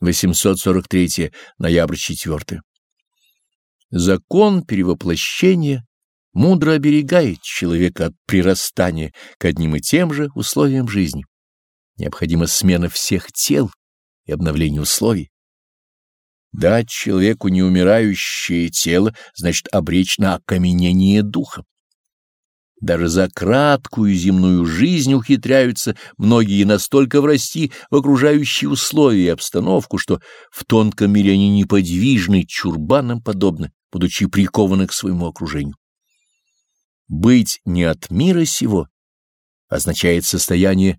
843 ноябрь 4. Закон перевоплощения мудро оберегает человека от прирастания к одним и тем же условиям жизни. Необходима смена всех тел и обновление условий. Дать человеку неумирающее тело значит обречь на окаменение духа. Даже за краткую земную жизнь ухитряются многие настолько врасти в окружающие условия и обстановку, что в тонком мире они неподвижны, чурбанам подобны, будучи прикованы к своему окружению. Быть не от мира сего означает состояние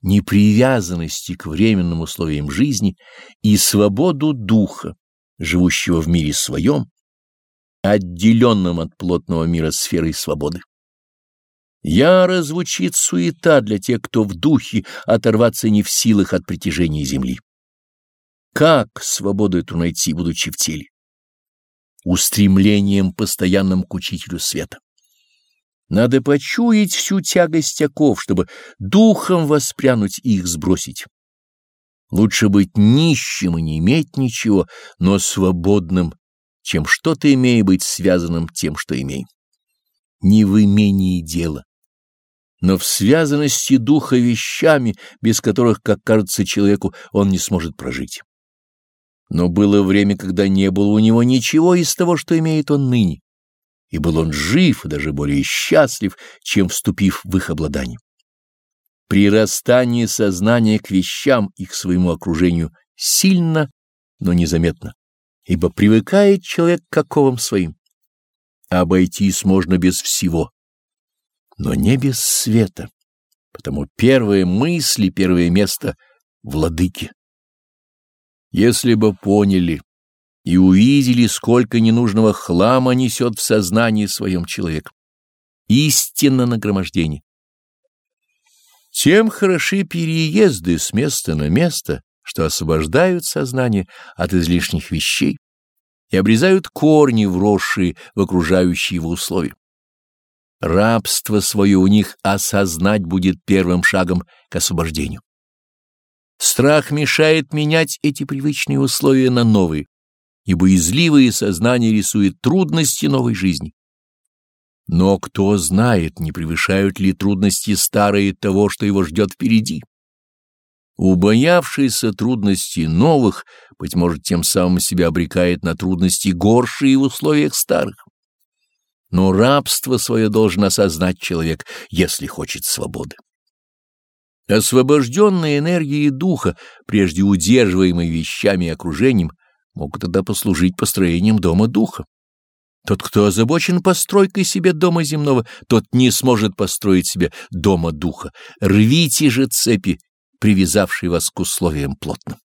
непривязанности к временным условиям жизни и свободу духа, живущего в мире своем, отделенном от плотного мира сферой свободы. Яро звучит суета для тех, кто в духе оторваться не в силах от притяжения земли. Как свободу эту найти, будучи в теле? Устремлением постоянным к учителю света. Надо почуять всю тягость оков, чтобы духом воспрянуть и их сбросить. Лучше быть нищим и не иметь ничего, но свободным, чем что-то имея быть связанным тем, что имеем. Не в имении дело но в связанности духа вещами, без которых, как кажется человеку, он не сможет прожить. Но было время, когда не было у него ничего из того, что имеет он ныне, и был он жив и даже более счастлив, чем вступив в их обладание. Прирастание сознания к вещам и к своему окружению сильно, но незаметно, ибо привыкает человек к оковам своим. Обойтись можно без всего но не без света, потому первые мысли, первое место — владыки. Если бы поняли и увидели, сколько ненужного хлама несет в сознании своем человек, истинно нагромождение. Тем хороши переезды с места на место, что освобождают сознание от излишних вещей и обрезают корни, вросшие в окружающие его условия. Рабство свое у них осознать будет первым шагом к освобождению. Страх мешает менять эти привычные условия на новые, и боязливое сознание рисует трудности новой жизни. Но кто знает, не превышают ли трудности старые того, что его ждет впереди. Убоявшийся трудностей новых, быть может, тем самым себя обрекает на трудности горшие в условиях старых. Но рабство свое должен осознать человек, если хочет свободы. Освобожденные энергии духа, прежде удерживаемые вещами и окружением, могут тогда послужить построением дома духа. Тот, кто озабочен постройкой себе дома земного, тот не сможет построить себе дома духа. Рвите же цепи, привязавшие вас к условиям плотным.